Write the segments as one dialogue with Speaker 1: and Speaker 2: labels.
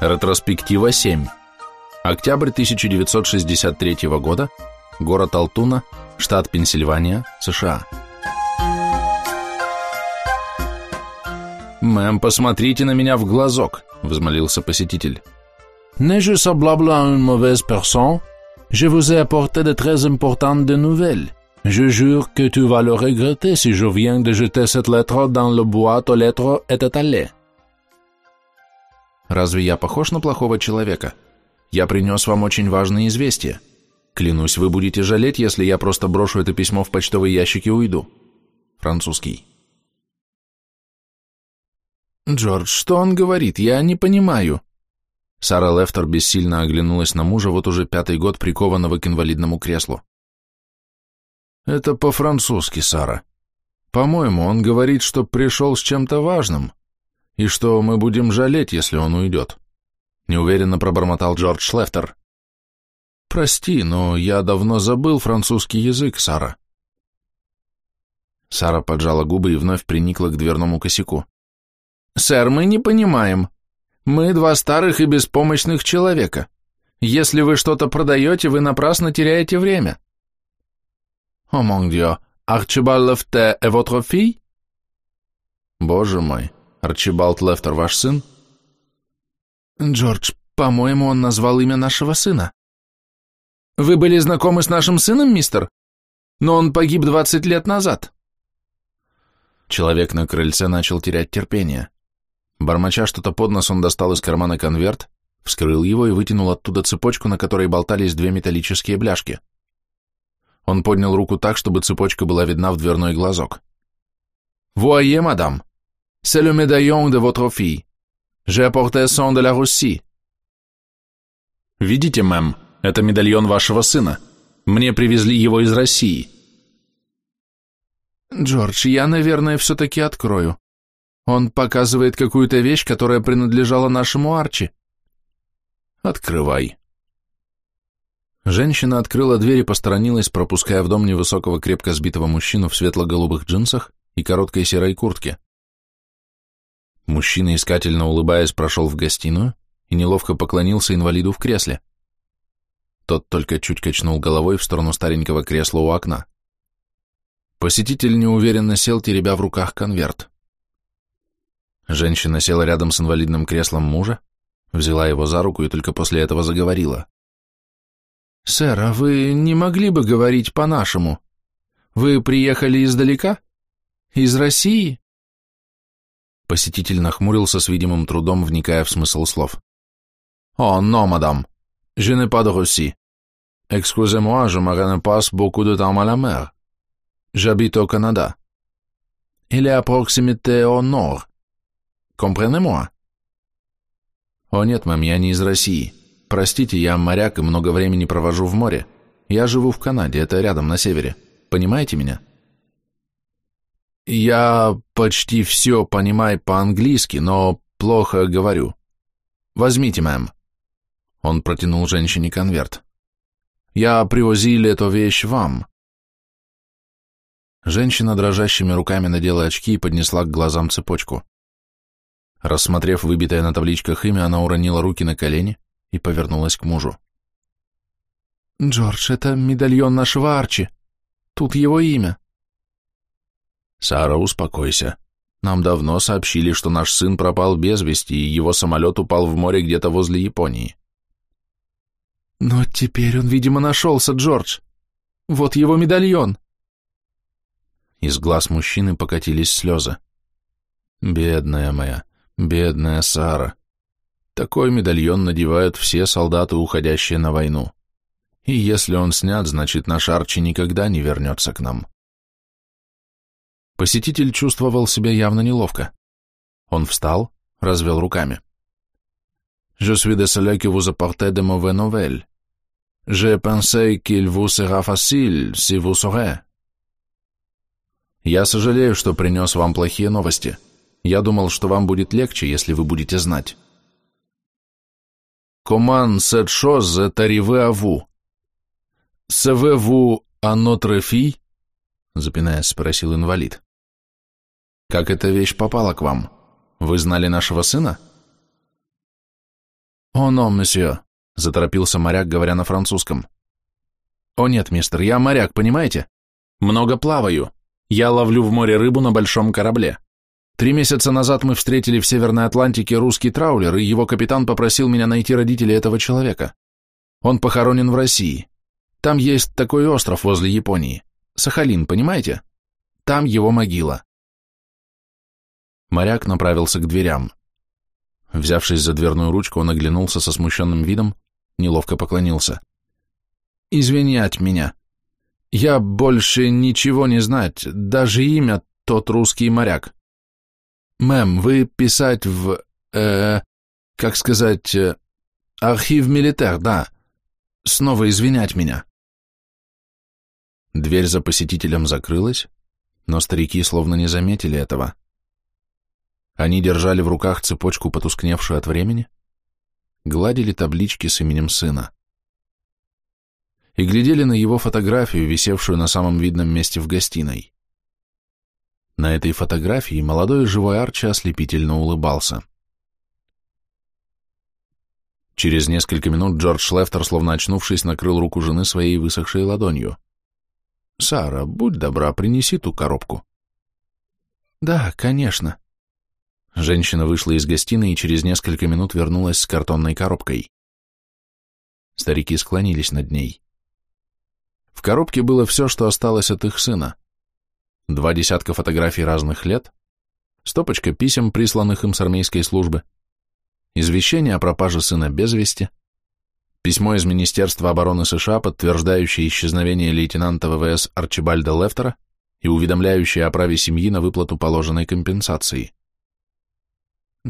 Speaker 1: Ретроспектива 7. Октябрь 1963 года. Город Алтуна, штат Пенсильвания, США. «Мэм, посмотрите на меня в глазок», — взмолился посетитель.
Speaker 2: «Не je semblable à une mauvaise personne? Je vous ai apporté de très importantes de nouvelles. Je jure que tu vas le regretter si je viens de jeter cette lettre dans le boîte aux lettres et allée».
Speaker 1: Разве я похож на плохого человека? Я принес вам очень важные известия. Клянусь, вы будете жалеть, если я просто брошу это письмо в почтовый ящик и уйду. Французский. Джордж, что он говорит? Я не понимаю. Сара Лефтер бессильно оглянулась на мужа, вот уже пятый год прикованного к инвалидному креслу. Это по-французски, Сара. По-моему, он говорит, что пришел с чем-то важным и что мы будем жалеть, если он уйдет», — неуверенно пробормотал Джордж Шлефтер. «Прости, но я давно забыл французский язык, Сара». Сара поджала губы и вновь приникла к дверному косяку. «Сэр, мы не понимаем. Мы два старых и беспомощных человека. Если вы что-то продаете, вы напрасно теряете время». «О, мон дьё, Арчибald Лефте et votre fille?» «Боже мой, Арчибалд Лефтер ваш сын? Джордж, по-моему, он назвал имя нашего сына. Вы были знакомы с нашим сыном, мистер? Но он погиб двадцать лет назад. Человек на крыльце начал терять терпение. Бормоча что-то под нос, он достал из кармана конверт, вскрыл его и вытянул оттуда цепочку, на которой болтались две металлические бляшки. Он поднял руку так, чтобы цепочка была видна в дверной глазок. «Вуае, мадам!» C'est le médaillon de votre fille. J'ai apporté son de la Russie. Видите, мэм, это медальон вашего сына. Мне привезли его из России. Джордж, я, наверное, все-таки открою. Он показывает какую-то вещь, которая принадлежала нашему Арчи. Открывай. Женщина открыла дверь и посторонилась, пропуская в дом невысокого крепко сбитого мужчину в светло-голубых джинсах и короткой серой куртке. Мужчина, искательно улыбаясь, прошел в гостиную и неловко поклонился инвалиду в кресле. Тот только чуть качнул головой в сторону старенького кресла у окна. Посетитель неуверенно сел, теребя в руках конверт. Женщина села рядом с инвалидным креслом мужа, взяла его за руку и только после этого заговорила. «Сэр, а вы не могли бы говорить по-нашему? Вы приехали издалека? Из России?» Посетитель нахмурился с видимым трудом, вникая в смысл слов. «О, но, мадам, je n'ai pas de Russie. Excusez-moi, je me passe beaucoup de temps à la mer. J'habite au Canada. Il est à proximité au nord. Comprenez-moi?» «О нет, мам, я не из России. Простите, я моряк и много времени провожу в море. Я живу в Канаде, это рядом, на севере. Понимаете меня?» Я почти все понимаю по-английски, но плохо говорю. Возьмите, мэм. Он протянул женщине конверт. Я привозил эту вещь вам. Женщина дрожащими руками надела очки и поднесла к глазам цепочку. Рассмотрев выбитое на табличках имя, она уронила руки на колени и повернулась к мужу. «Джордж, это медальон нашего Арчи. Тут его имя». «Сара, успокойся. Нам давно сообщили, что наш сын пропал без вести, и его самолет упал в море где-то возле Японии». «Но теперь он, видимо, нашелся, Джордж. Вот его медальон». Из глаз мужчины покатились слезы. «Бедная моя, бедная Сара. Такой медальон надевают все солдаты, уходящие на войну. И если он снят, значит, наш Арчи никогда не вернется к нам». Посетитель чувствовал себя явно неловко. Он встал, развел руками. «Je suis désolé que vous apportez de mauvaises nouvelles. Je pensais qu'il vous sera facile, si vous saurez». «Я сожалею, что принес вам плохие новости. Я думал, что вам будет легче, если вы будете знать». «Comment cette chose est arrivée à vous? Savez-vous à notre fille?» запинаясь, спросил инвалид. Как эта вещь попала к вам? Вы знали нашего сына? «О, но, месье», — заторопился моряк, говоря на французском. «О нет, мистер, я моряк, понимаете? Много плаваю. Я ловлю в море рыбу на большом корабле. Три месяца назад мы встретили в Северной Атлантике русский траулер, и его капитан попросил меня найти родителей этого человека. Он похоронен в России. Там есть такой остров возле Японии. Сахалин, понимаете? Там его могила. Моряк направился к дверям. Взявшись за дверную ручку, он оглянулся со смущенным видом, неловко поклонился. «Извинять меня. Я больше ничего не знать, даже имя тот русский моряк. Мэм, вы писать в... Э, как сказать... Э, архив милитер, да. Снова извинять меня». Дверь за посетителем закрылась, но старики словно не заметили этого. Они держали в руках цепочку, потускневшую от времени, гладили таблички с именем сына и глядели на его фотографию, висевшую на самом видном месте в гостиной. На этой фотографии молодой живой Арчи ослепительно улыбался. Через несколько минут Джордж Лефтер, словно очнувшись, накрыл руку жены своей высохшей ладонью. «Сара, будь добра, принеси ту коробку». «Да, конечно», Женщина вышла из гостиной и через несколько минут вернулась с картонной коробкой. Старики склонились над ней. В коробке было все, что осталось от их сына. Два десятка фотографий разных лет, стопочка писем, присланных им с армейской службы, извещение о пропаже сына без вести, письмо из Министерства обороны США, подтверждающее исчезновение лейтенанта ВВС Арчибальда Лефтера и уведомляющее о праве семьи на выплату положенной компенсации.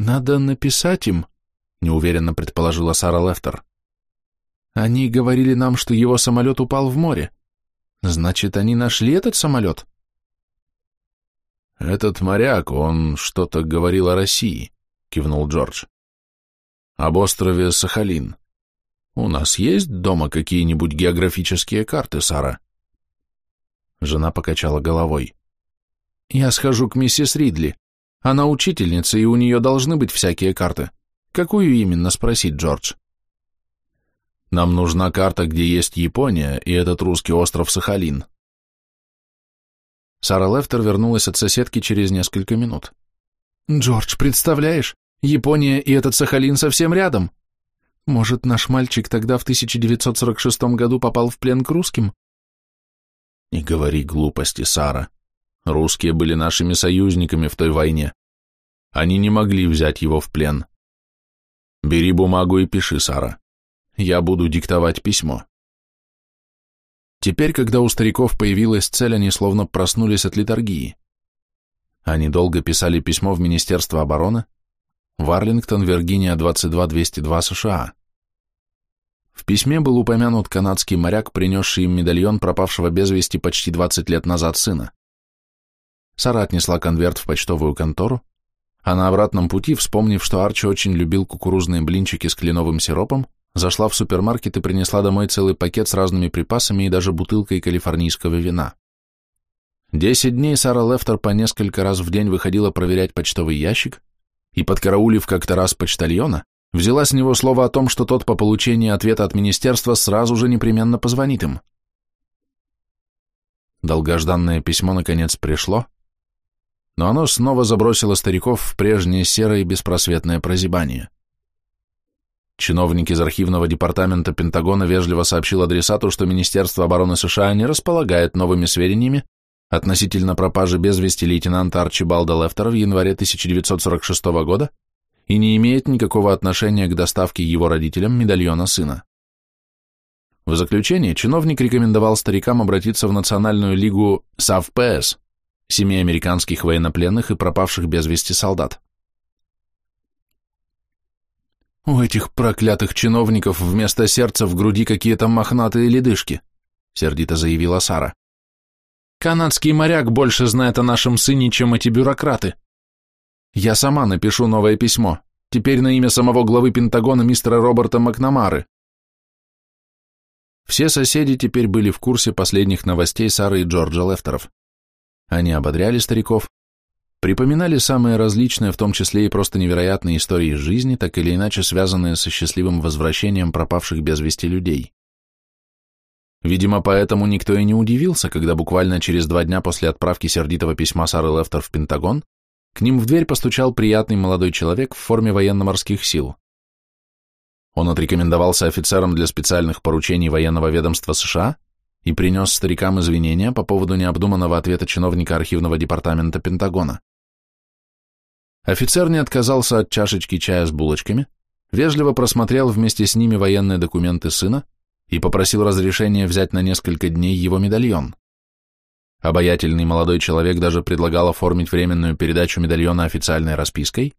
Speaker 1: «Надо написать им», — неуверенно предположила Сара Лефтер. «Они говорили нам, что его самолет упал в море. Значит, они нашли этот самолет?»
Speaker 2: «Этот моряк, он что-то говорил о России», — кивнул Джордж. «Об острове Сахалин. У нас есть дома какие-нибудь географические карты, Сара?»
Speaker 1: Жена покачала головой. «Я схожу к миссис Ридли. Она учительница, и у нее должны быть всякие карты. Какую именно, спросить Джордж?
Speaker 2: Нам нужна карта, где есть Япония и этот русский остров Сахалин.
Speaker 1: Сара Лефтер вернулась от соседки через несколько минут. «Джордж, представляешь, Япония и этот Сахалин совсем рядом. Может, наш мальчик тогда в 1946 году попал в плен к русским?»
Speaker 2: «Не говори глупости, Сара. Русские были нашими союзниками в той войне. Они не могли взять его в плен. Бери бумагу и пиши, Сара. Я буду диктовать письмо.
Speaker 1: Теперь, когда у стариков появилась цель, они словно проснулись от литургии. Они долго писали письмо в Министерство обороны, в Арлингтон, Виргиния, 22202 США. В письме был упомянут канадский моряк, принесший им медальон пропавшего без вести почти 20 лет назад сына. Сара отнесла конверт в почтовую контору, а на обратном пути, вспомнив, что Арчи очень любил кукурузные блинчики с кленовым сиропом, зашла в супермаркет и принесла домой целый пакет с разными припасами и даже бутылкой калифорнийского вина. Десять дней Сара Лефтер по несколько раз в день выходила проверять почтовый ящик и, подкараулив как-то раз почтальона, взяла с него слово о том, что тот по получении ответа от министерства сразу же непременно позвонит им. Долгожданное письмо наконец пришло, но оно снова забросило стариков в прежнее серое беспросветное прозябание. Чиновник из архивного департамента Пентагона вежливо сообщил адресату, что Министерство обороны США не располагает новыми сведениями относительно пропажи без вести лейтенанта Арчибалда Лефтера в январе 1946 года и не имеет никакого отношения к доставке его родителям медальона сына. В заключение чиновник рекомендовал старикам обратиться в Национальную лигу САВПС, семей американских военнопленных и пропавших без вести солдат. У этих проклятых чиновников вместо сердца в груди какие-то мохнатые ледышки, сердито заявила Сара. Канадский моряк больше знает о нашем сыне, чем эти бюрократы. Я сама напишу новое письмо, теперь на имя самого главы Пентагона мистера Роберта Макнамары. Все соседи теперь были в курсе последних новостей Сары и Джорджа Лефтеров. Они ободряли стариков, припоминали самые различные, в том числе и просто невероятные истории из жизни, так или иначе связанные со счастливым возвращением пропавших без вести людей. Видимо, поэтому никто и не удивился, когда буквально через два дня после отправки сердитого письма Сары Лефтер в Пентагон к ним в дверь постучал приятный молодой человек в форме военно-морских сил. Он отрекомендовался офицером для специальных поручений военного ведомства США и принес старикам извинения по поводу необдуманного ответа чиновника архивного департамента Пентагона. Офицер не отказался от чашечки чая с булочками, вежливо просмотрел вместе с ними военные документы сына и попросил разрешения взять на несколько дней его медальон. Обаятельный молодой человек даже предлагал оформить временную передачу медальона официальной распиской,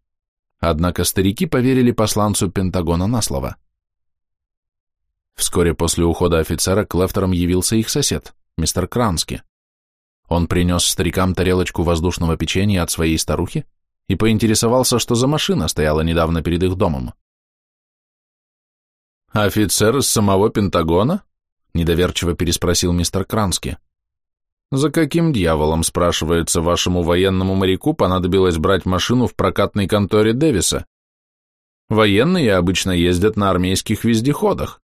Speaker 1: однако старики поверили посланцу Пентагона на слово. Вскоре после ухода офицера к Лефтерам явился их сосед, мистер Крански. Он принес старикам тарелочку воздушного печенья от своей старухи и поинтересовался, что за машина стояла недавно перед их домом. «Офицер из самого Пентагона?» — недоверчиво переспросил мистер Крански. «За каким дьяволом, спрашивается, вашему военному моряку понадобилось брать машину в прокатной конторе Дэвиса? Военные обычно ездят на армейских вездеходах.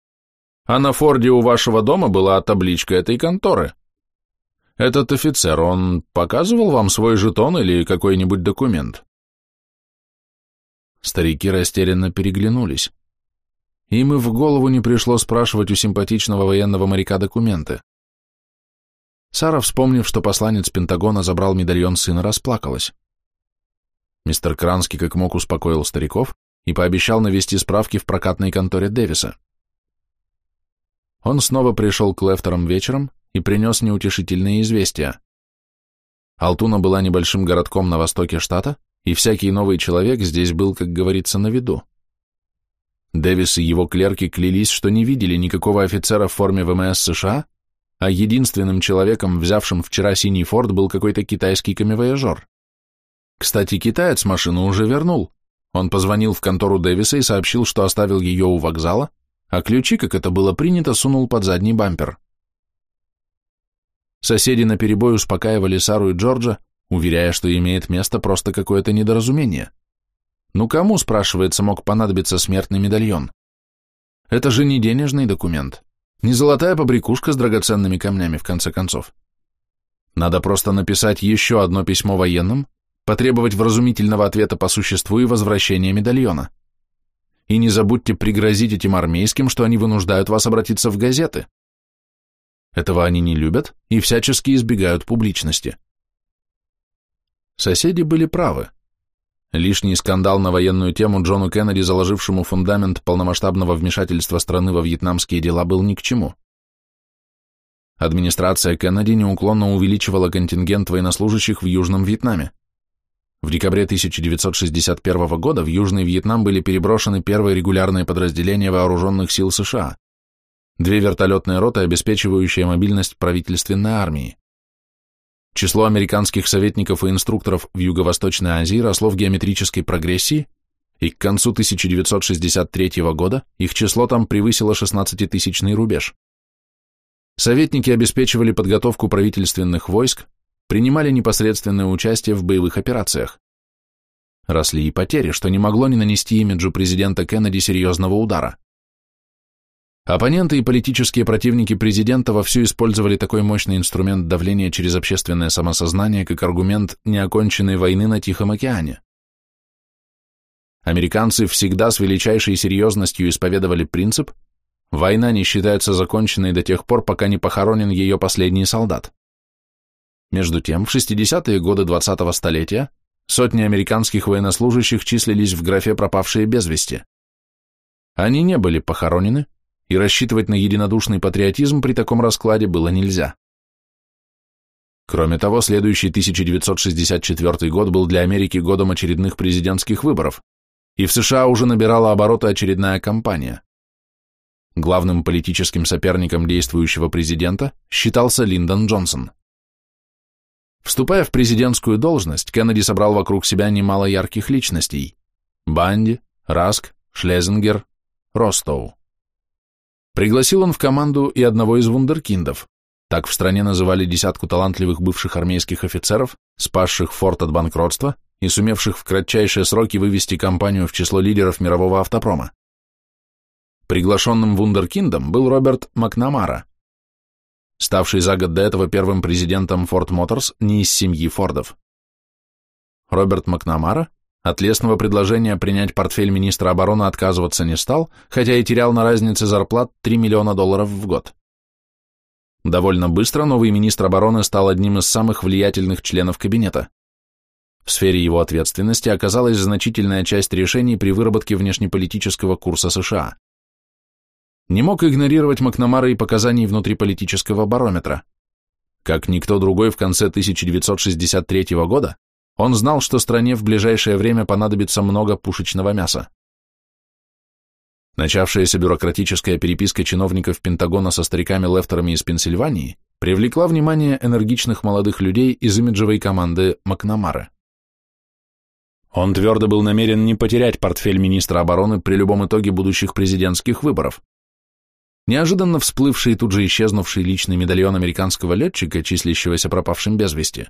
Speaker 1: А на форде у вашего дома была табличка этой конторы. Этот офицер, он показывал вам свой жетон или какой-нибудь документ?» Старики растерянно переглянулись. Им и в голову не пришло спрашивать у симпатичного военного моряка документы. Сара, вспомнив, что посланец Пентагона забрал медальон сына, расплакалась. Мистер Кранский как мог успокоил стариков и пообещал навести справки в прокатной конторе Дэвиса. Он снова пришел к Лефтерам вечером и принес неутешительные известия. Алтуна была небольшим городком на востоке штата, и всякий новый человек здесь был, как говорится, на виду. Дэвис и его клерки клялись, что не видели никакого офицера в форме ВМС США, а единственным человеком, взявшим вчера синий форт, был какой-то китайский камевояжер. Кстати, китаец машину уже вернул. Он позвонил в контору Дэвиса и сообщил, что оставил ее у вокзала, а ключи, как это было принято, сунул под задний бампер. Соседи наперебой успокаивали Сару и Джорджа, уверяя, что имеет место просто какое-то недоразумение. Ну кому, спрашивается, мог понадобиться смертный медальон? Это же не денежный документ, не золотая побрякушка с драгоценными камнями, в конце концов. Надо просто написать еще одно письмо военным, потребовать вразумительного ответа по существу и возвращения медальона. И не забудьте пригрозить этим армейским, что они вынуждают вас обратиться в газеты. Этого они не любят и всячески избегают публичности. Соседи были правы. Лишний скандал на военную тему Джону Кеннеди, заложившему фундамент полномасштабного вмешательства страны во вьетнамские дела, был ни к чему. Администрация Кеннеди неуклонно увеличивала контингент военнослужащих в Южном Вьетнаме. В декабре 1961 года в Южный Вьетнам были переброшены первые регулярные подразделения вооруженных сил США, две вертолетные роты, обеспечивающие мобильность правительственной армии. Число американских советников и инструкторов в Юго-Восточной Азии росло в геометрической прогрессии, и к концу 1963 года их число там превысило 16-тысячный рубеж. Советники обеспечивали подготовку правительственных войск, принимали непосредственное участие в боевых операциях. Росли и потери, что не могло не нанести имиджу президента Кеннеди серьезного удара. Оппоненты и политические противники президента вовсю использовали такой мощный инструмент давления через общественное самосознание, как аргумент неоконченной войны на Тихом океане. Американцы всегда с величайшей серьезностью исповедовали принцип «война не считается законченной до тех пор, пока не похоронен ее последний солдат». Между тем, в 60-е годы 20-го столетия сотни американских военнослужащих числились в графе «пропавшие без вести». Они не были похоронены, и рассчитывать на единодушный патриотизм при таком раскладе было нельзя. Кроме того, следующий 1964 год был для Америки годом очередных президентских выборов, и в США уже набирала обороты очередная кампания. Главным политическим соперником действующего президента считался Линдон Джонсон. Вступая в президентскую должность, Кеннеди собрал вокруг себя немало ярких личностей – Банди, Раск, Шлезингер, Ростоу. Пригласил он в команду и одного из вундеркиндов, Так в стране называли десятку талантливых бывших армейских офицеров, спасших форт от банкротства и сумевших в кратчайшие сроки вывести компанию в число лидеров мирового автопрома. Приглашенным вундеркиндом был Роберт Макнамара, ставший за год до этого первым президентом Ford Motors не из семьи Фордов. Роберт Макнамара от лестного предложения принять портфель министра обороны отказываться не стал, хотя и терял на разнице зарплат 3 миллиона долларов в год. Довольно быстро новый министр обороны стал одним из самых влиятельных членов кабинета. В сфере его ответственности оказалась значительная часть решений при выработке внешнеполитического курса США. Не мог игнорировать Макнамара и показаний внутриполитического барометра. Как никто другой в конце 1963 года, он знал, что стране в ближайшее время понадобится много пушечного мяса. Начавшаяся бюрократическая переписка чиновников Пентагона со стариками-лефтерами из Пенсильвании привлекла внимание энергичных молодых людей из имиджевой команды Макнамары. Он твердо был намерен не потерять портфель министра обороны при любом итоге будущих президентских выборов. Неожиданно всплывший и тут же исчезнувший личный медальон американского летчика, числящегося пропавшим без вести,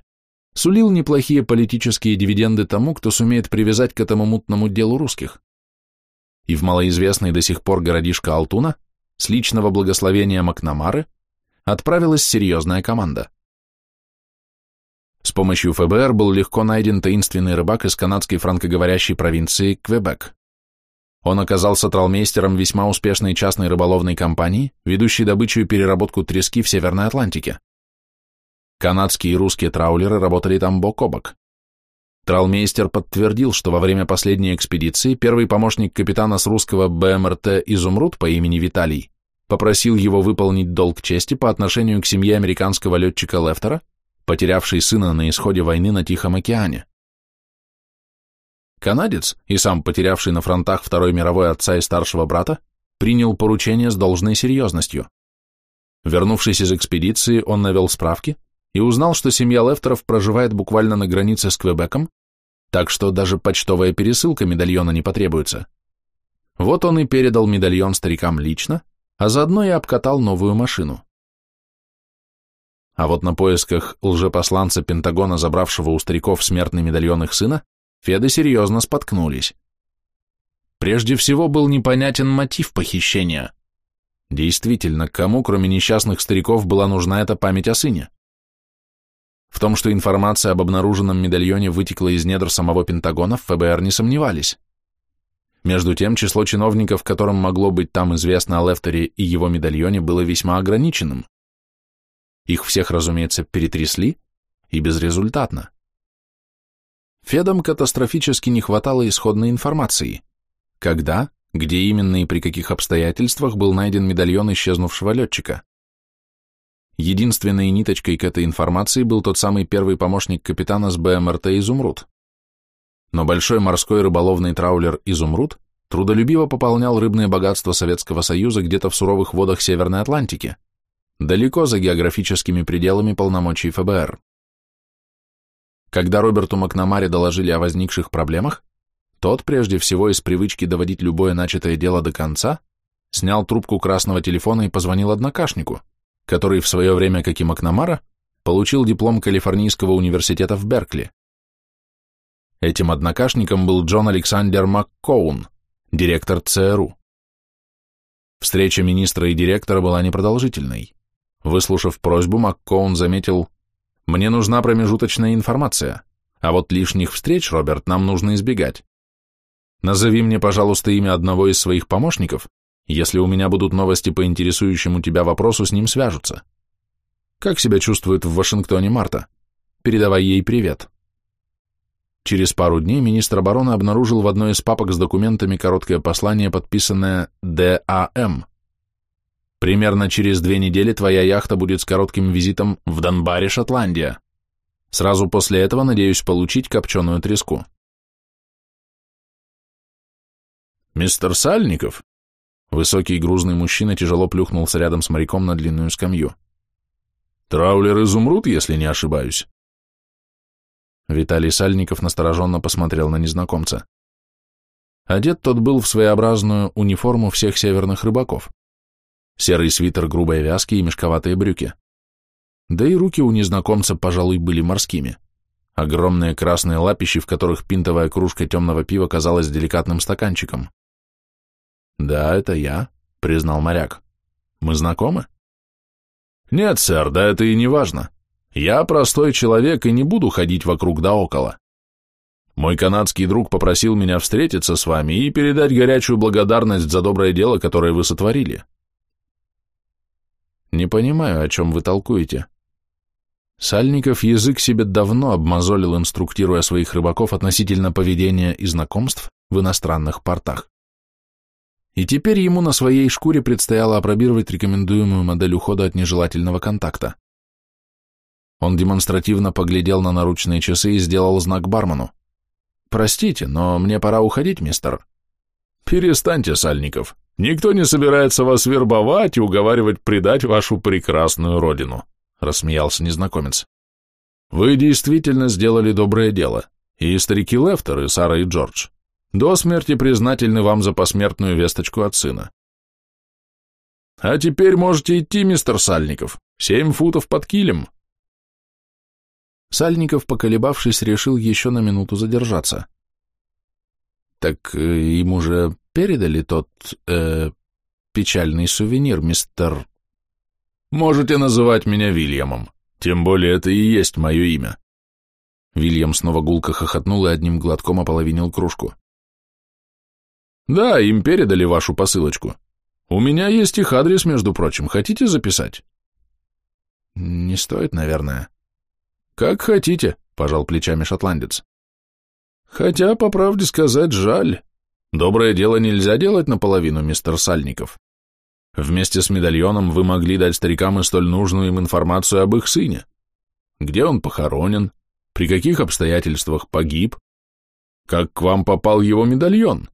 Speaker 1: сулил неплохие политические дивиденды тому, кто сумеет привязать к этому мутному делу русских и в малоизвестный до сих пор городишко Алтуна с личного благословения Макнамары отправилась серьезная команда. С помощью ФБР был легко найден таинственный рыбак из канадской франкоговорящей провинции Квебек. Он оказался тралмейстером весьма успешной частной рыболовной компании, ведущей добычу и переработку трески в Северной Атлантике. Канадские и русские траулеры работали там бок о бок. Тралмейстер подтвердил, что во время последней экспедиции первый помощник капитана с русского БМРТ «Изумруд» по имени Виталий попросил его выполнить долг чести по отношению к семье американского летчика Лефтера, потерявшей сына на исходе войны на Тихом океане. Канадец, и сам потерявший на фронтах Второй мировой отца и старшего брата, принял поручение с должной серьезностью. Вернувшись из экспедиции, он навел справки и узнал, что семья Лефтеров проживает буквально на границе с Квебеком так что даже почтовая пересылка медальона не потребуется. Вот он и передал медальон старикам лично, а заодно и обкатал новую машину. А вот на поисках лжепосланца Пентагона, забравшего у стариков смертный медальон их сына, Феды серьезно споткнулись. Прежде всего был непонятен мотив похищения. Действительно, кому, кроме несчастных стариков, была нужна эта память о сыне? В том, что информация об обнаруженном медальоне вытекла из недр самого Пентагона, в ФБР не сомневались. Между тем, число чиновников, которым могло быть там известно о Лефтере и его медальоне, было весьма ограниченным. Их всех, разумеется, перетрясли, и безрезультатно. Федам катастрофически не хватало исходной информации. Когда, где именно и при каких обстоятельствах был найден медальон исчезнувшего летчика. Единственной ниточкой к этой информации был тот самый первый помощник капитана с БМРТ «Изумруд». Но большой морской рыболовный траулер «Изумруд» трудолюбиво пополнял рыбные богатства Советского Союза где-то в суровых водах Северной Атлантики, далеко за географическими пределами полномочий ФБР. Когда Роберту Макнамаре доложили о возникших проблемах, тот, прежде всего из привычки доводить любое начатое дело до конца, снял трубку красного телефона и позвонил однокашнику, который в свое время, как и Макнамара, получил диплом Калифорнийского университета в Беркли. Этим однокашником был Джон Александр МакКоун, директор ЦРУ. Встреча министра и директора была непродолжительной. Выслушав просьбу, МакКоун заметил, «Мне нужна промежуточная информация, а вот лишних встреч, Роберт, нам нужно избегать. Назови мне, пожалуйста, имя одного из своих помощников, если у меня будут новости по интересующему тебя вопросу, с ним свяжутся. Как себя чувствует в Вашингтоне Марта? Передавай ей привет. Через пару дней министр обороны обнаружил в одной из папок с документами короткое послание, подписанное ДАМ. Примерно через две недели твоя яхта будет с коротким визитом в Донбаре, Шотландия. Сразу после этого надеюсь получить копченую треску. «Мистер Сальников?» Высокий грузный мужчина тяжело плюхнулся рядом с моряком на длинную скамью. «Траулер изумруд, если не ошибаюсь?» Виталий Сальников настороженно посмотрел на незнакомца. Одет тот был в своеобразную униформу всех северных рыбаков. Серый свитер грубой вязки и мешковатые брюки. Да и руки у незнакомца, пожалуй, были морскими. Огромные красные лапищи, в которых пинтовая кружка темного пива казалась деликатным стаканчиком. «Да, это я», — признал моряк. «Мы знакомы?» «Нет, сэр, да это и не важно. Я простой человек и не буду ходить вокруг да около. Мой канадский друг попросил меня встретиться с вами и передать горячую благодарность за доброе дело, которое вы сотворили». «Не понимаю, о чем вы толкуете», Сальников язык себе давно обмозолил, инструктируя своих рыбаков относительно поведения и знакомств в иностранных портах. И теперь ему на своей шкуре предстояло опробировать рекомендуемую модель ухода от нежелательного контакта. Он демонстративно поглядел на наручные часы и сделал знак бармену. «Простите, но мне пора уходить, мистер». «Перестаньте, Сальников. Никто не собирается вас вербовать и уговаривать предать вашу прекрасную родину». — рассмеялся незнакомец. «Вы действительно сделали доброе дело, и старики Лефтер, и Сара, и Джордж до смерти признательны вам за посмертную весточку от сына. А теперь можете идти, мистер Сальников, семь футов под килем». Сальников, поколебавшись, решил еще на минуту задержаться. «Так э, ему же передали тот, э, печальный сувенир, мистер Можете называть меня Вильямом, тем более это и есть мое имя. Вильям снова гулко хохотнул и одним глотком ополовинил кружку. Да, им передали вашу посылочку. У меня есть их адрес, между прочим. Хотите записать? Не стоит, наверное. Как хотите, пожал плечами шотландец. Хотя, по правде сказать, жаль. Доброе дело нельзя делать наполовину, мистер Сальников. Вместе с медальоном вы могли дать старикам и столь нужную им информацию об их сыне. Где он похоронен, при каких обстоятельствах погиб, как к вам попал его медальон.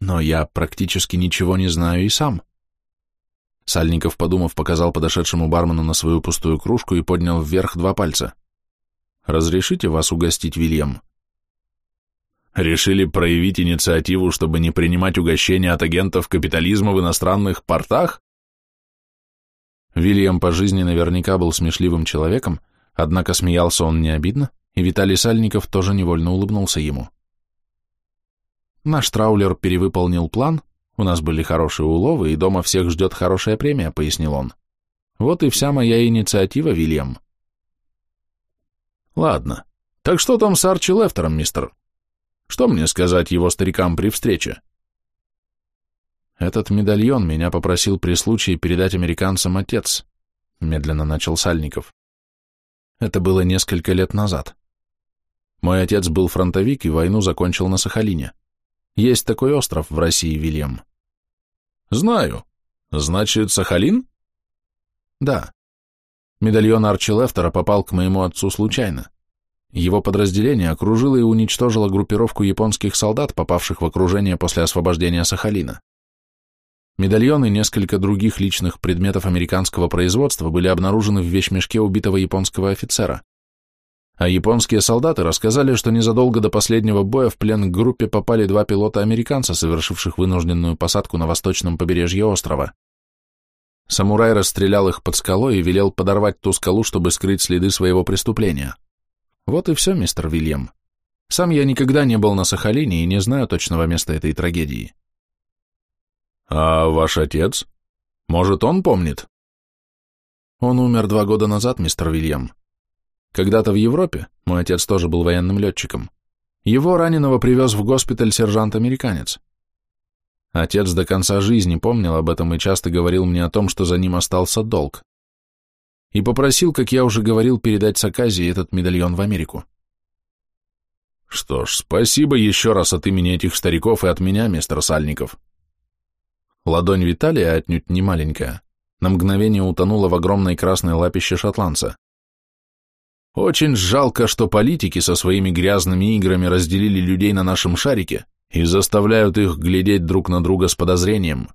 Speaker 1: Но я практически ничего не знаю и сам. Сальников, подумав, показал подошедшему бармену на свою пустую кружку и поднял вверх два пальца. «Разрешите вас угостить, Вильям?» Решили проявить инициативу, чтобы не принимать угощения от агентов капитализма в иностранных портах? Вильям по жизни наверняка был смешливым человеком, однако смеялся он не обидно, и Виталий Сальников тоже невольно улыбнулся ему. Наш траулер перевыполнил план, у нас были хорошие уловы, и дома всех ждет хорошая премия, пояснил он. Вот и вся моя инициатива, Вильям. Ладно. Так что там с Арчи Лефтером, мистер? Что мне сказать его старикам при встрече? Этот медальон меня попросил при случае передать американцам отец, медленно начал Сальников. Это было несколько лет назад. Мой отец был фронтовик и войну закончил на Сахалине. Есть такой остров в России, Вильям. Знаю. Значит, Сахалин? Да. Медальон Арчи Лефтера попал к моему отцу случайно. Его подразделение окружило и уничтожило группировку японских солдат, попавших в окружение после освобождения Сахалина. Медальон и несколько других личных предметов американского производства были обнаружены в вещмешке убитого японского офицера. А японские солдаты рассказали, что незадолго до последнего боя в плен к группе попали два пилота-американца, совершивших вынужденную посадку на восточном побережье острова. Самурай расстрелял их под скалой и велел подорвать ту скалу, чтобы скрыть следы своего преступления. Вот и все, мистер Вильям. Сам я никогда не был на Сахалине и не знаю точного места этой трагедии. А ваш отец? Может, он помнит? Он умер два года назад, мистер Вильям. Когда-то в Европе, мой отец тоже был военным летчиком, его раненого привез в госпиталь сержант-американец. Отец до конца жизни помнил об этом и часто говорил мне о том, что за ним остался долг и попросил, как я уже говорил, передать Сакази этот медальон в Америку. Что ж, спасибо еще раз от имени этих стариков и от меня, мистер Сальников. Ладонь Виталия, отнюдь не маленькая, на мгновение утонула в огромной красной лапище шотландца. Очень жалко, что политики со своими грязными играми разделили людей на нашем шарике и заставляют их глядеть друг на друга с подозрением.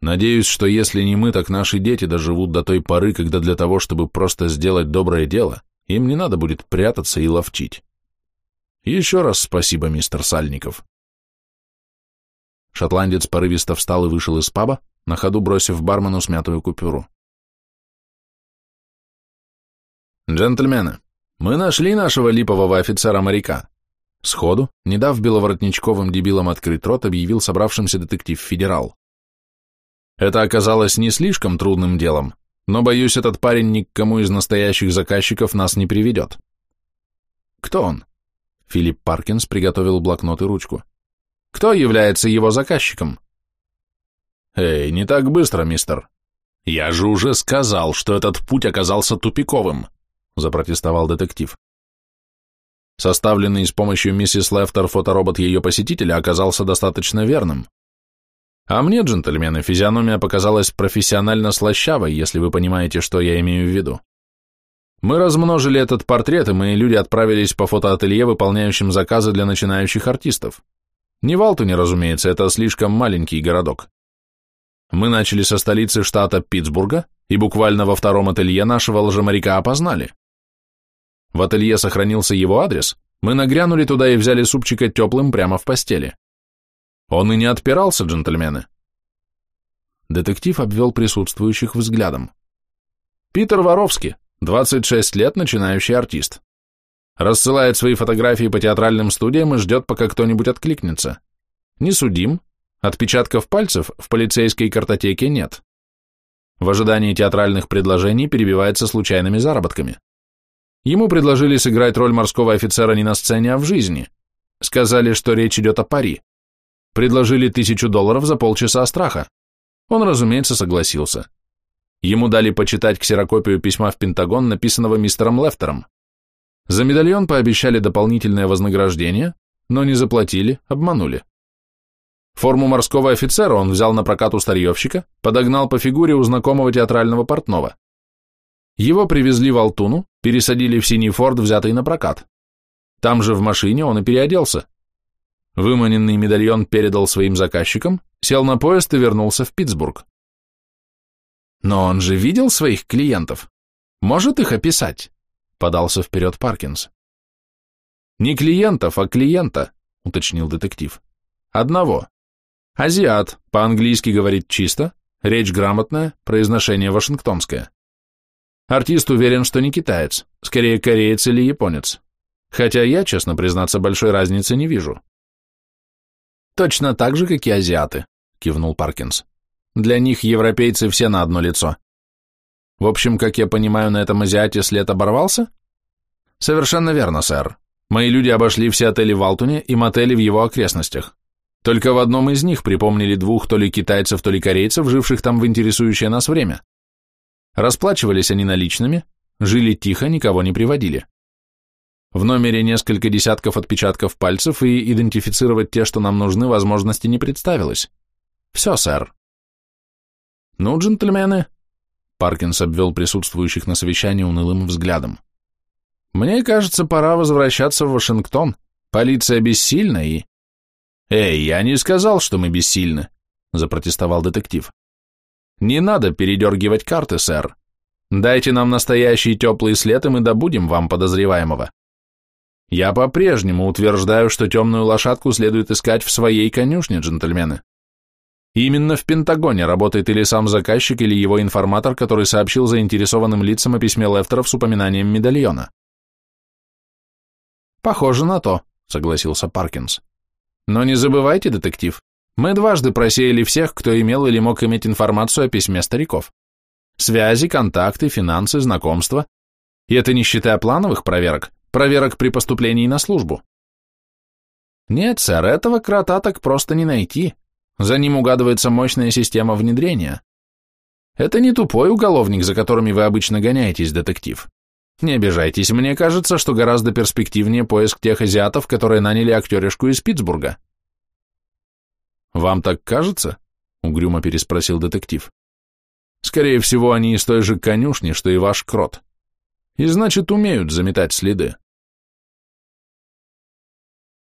Speaker 1: Надеюсь, что если не мы, так наши дети доживут до той поры, когда для того, чтобы просто сделать доброе дело, им не надо будет прятаться и ловчить. Еще раз спасибо, мистер Сальников. Шотландец порывисто встал и вышел из паба, на ходу бросив бармену смятую купюру. Джентльмены, мы нашли нашего липового офицера-моряка. Сходу, не дав беловоротничковым дебилам открыть рот, объявил собравшимся детектив-федерал. Это оказалось не слишком трудным делом, но, боюсь, этот парень ни к кому из настоящих заказчиков нас не приведет. Кто он? Филипп Паркинс приготовил блокнот и ручку. Кто является его заказчиком? Эй, не так быстро, мистер. Я же уже сказал, что этот путь оказался тупиковым, запротестовал детектив. Составленный с помощью миссис Лефтер фоторобот ее посетителя оказался достаточно верным. А мне, джентльмены, физиономия показалась профессионально слащавой, если вы понимаете, что я имею в виду. Мы размножили этот портрет, и мои люди отправились по фотоателье, выполняющим заказы для начинающих артистов. Не в Алтуне, разумеется, это слишком маленький городок. Мы начали со столицы штата Питтсбурга, и буквально во втором ателье нашего лжеморяка опознали. В ателье сохранился его адрес, мы нагрянули туда и взяли супчика теплым прямо в постели. Он и не отпирался, джентльмены. Детектив обвел присутствующих взглядом. Питер Воровский, 26 лет, начинающий артист. Рассылает свои фотографии по театральным студиям и ждет, пока кто-нибудь откликнется. Не судим, отпечатков пальцев в полицейской картотеке нет. В ожидании театральных предложений перебивается случайными заработками. Ему предложили сыграть роль морского офицера не на сцене, а в жизни. Сказали, что речь идет о пари. Предложили тысячу долларов за полчаса страха. Он, разумеется, согласился. Ему дали почитать ксерокопию письма в Пентагон, написанного мистером Лефтером. За медальон пообещали дополнительное вознаграждение, но не заплатили, обманули. Форму морского офицера он взял на прокат у старьевщика, подогнал по фигуре у знакомого театрального портного. Его привезли в Алтуну, пересадили в синий форд, взятый на прокат. Там же в машине он и переоделся. Выманенный медальон передал своим заказчикам, сел на поезд и вернулся в Питтсбург. Но он же видел своих клиентов. Может их описать? Подался вперед Паркинс. Не клиентов, а клиента, уточнил детектив. Одного. Азиат, по-английски говорит чисто, речь грамотная, произношение вашингтонское. Артист уверен, что не китаец, скорее кореец или японец. Хотя я, честно признаться, большой разницы не вижу. Точно так же, как и азиаты, кивнул Паркинс. Для них европейцы все на одно лицо. В общем, как я понимаю, на этом азиате след оборвался? Совершенно верно, сэр. Мои люди обошли все отели в Алтуне и мотели в его окрестностях. Только в одном из них припомнили двух то ли китайцев, то ли корейцев, живших там в интересующее нас время. Расплачивались они наличными, жили тихо, никого не приводили. В номере несколько десятков отпечатков пальцев, и идентифицировать те, что нам нужны, возможности не представилось. Все, сэр. «Ну, джентльмены», — Паркинс обвел присутствующих на совещании унылым взглядом, «мне кажется, пора возвращаться в Вашингтон. Полиция бессильна и...» «Эй, я не сказал, что мы бессильны», — запротестовал детектив. «Не надо передергивать карты, сэр. Дайте нам настоящий теплый след, и мы добудем вам подозреваемого. Я по-прежнему утверждаю, что темную лошадку следует искать в своей конюшне, джентльмены. Именно в Пентагоне работает или сам заказчик, или его информатор, который сообщил заинтересованным лицам о письме Лефтера с упоминанием медальона. «Похоже на то», — согласился Паркинс. «Но не забывайте, детектив, мы дважды просеяли всех, кто имел или мог иметь информацию о письме стариков. Связи, контакты, финансы, знакомства. И это не считая плановых проверок, проверок при поступлении на службу. Нет, сэр, этого крота так просто не найти. За ним угадывается мощная система внедрения. Это не тупой уголовник, за которыми вы обычно гоняетесь, детектив. Не обижайтесь, мне кажется, что гораздо перспективнее поиск тех азиатов, которые наняли актеришку из Питтсбурга. Вам так кажется? Угрюмо переспросил детектив. Скорее всего, они из той же конюшни, что и ваш крот. И значит, умеют заметать следы.